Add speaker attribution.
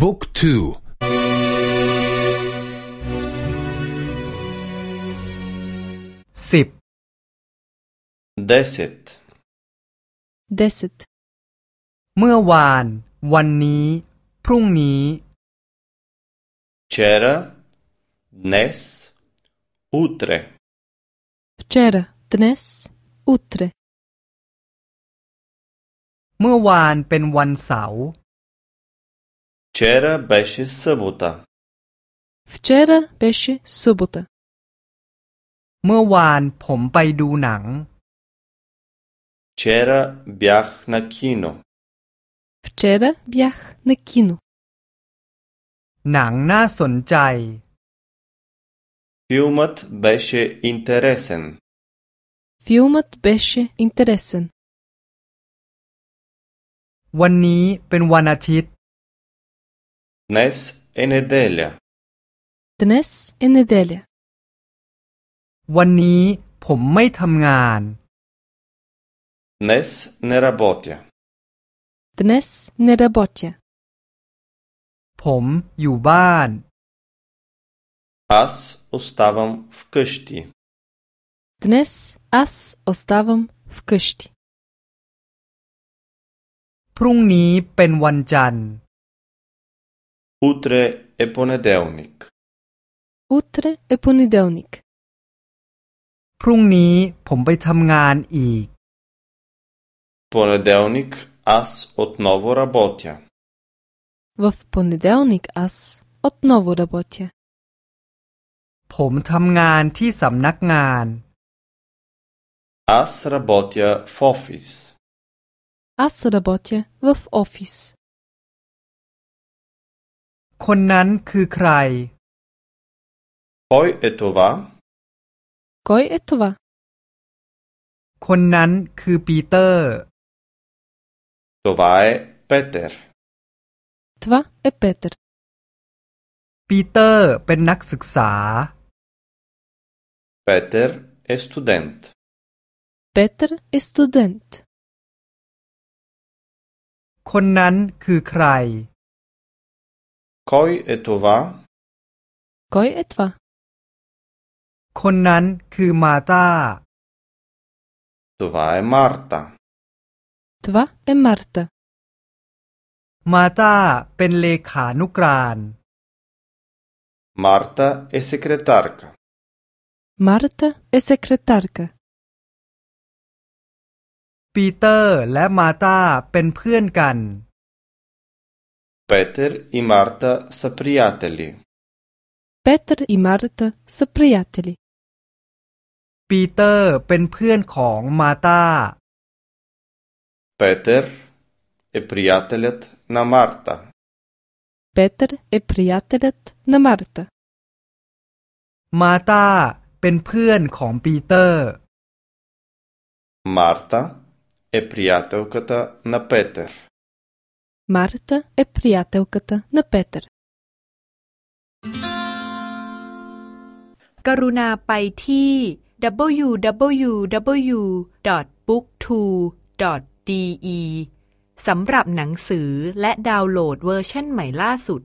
Speaker 1: บุ๊กทูสิบเดสิตเดสิตเมื่อวาน วันนี้ พรุ่งนี้ เช е ร а เ н е с утре вчера днес เมื่อวานเป็นวันเสาร์ Вчера беше събота. Вчера беше събота. เมื่อวานผมไปดูหนังเชระบิยั์นักคิโนเชระบิยั์นักคิโนหนังน่าสนใจฟิลมัตเบเชอินเทเรสซนฟิลมัตเบเชอินเทเรสซนวันนี้เป็นวันอาทิตย์ Днес е неделя. Днес е неделя. วันนี้ผมไม่ทำงาน Днес не работя. Днес не работя. ผมอยู่บ้าน Аз оставам вкъщи. Днес аз оставам вкъщи. พรุ่งนี้เป็นวันจันทร์ Утре е понеделник. Утре е понеделник. พรุ่งนี้ผมไปทำงานอีก Понеделник аз отново работя. В понеделник аз отново работя. ผมทำงานที่สำนักงาน Аз работя в офис. Аз работя в офис. คนนั้นคือใครกอยเอตัวากอยเอตัวาคนนั้นคือปีเตอร์ตัวไว้ปีเตอร์ตัวเอปีเตอร์ปีเตอร์เป็นนักศึกษาปีเตอร์เอสตูเดนต์ปีเตอร์เอสตูเดนต์คนนั้นคือใคร Кой е това? Кой е това? คนนั้นคือมาตาตัวเอมาร์ตาตัวเอมาร์ตา มาตาเป็นเลขานุกรานมาร์ตาเอสเครตาร์กา มาร์ตาเอสเครตาร์กาปีเตอร์และมาตาเป็นเพื่อนกัน Петър и Марта са приятели. Петър и Марта са приятели. Марта. Петър е приятелят на Марта. Петър е приятелят на Марта. Питър. Марта е приятелката на Петър. Марта е приятелката на Петър. กรุณาไปที่ www.booktwo.de สำหรับหนังสือและดาวน์โหลดเวอร์ชันใหม่ล่าสุด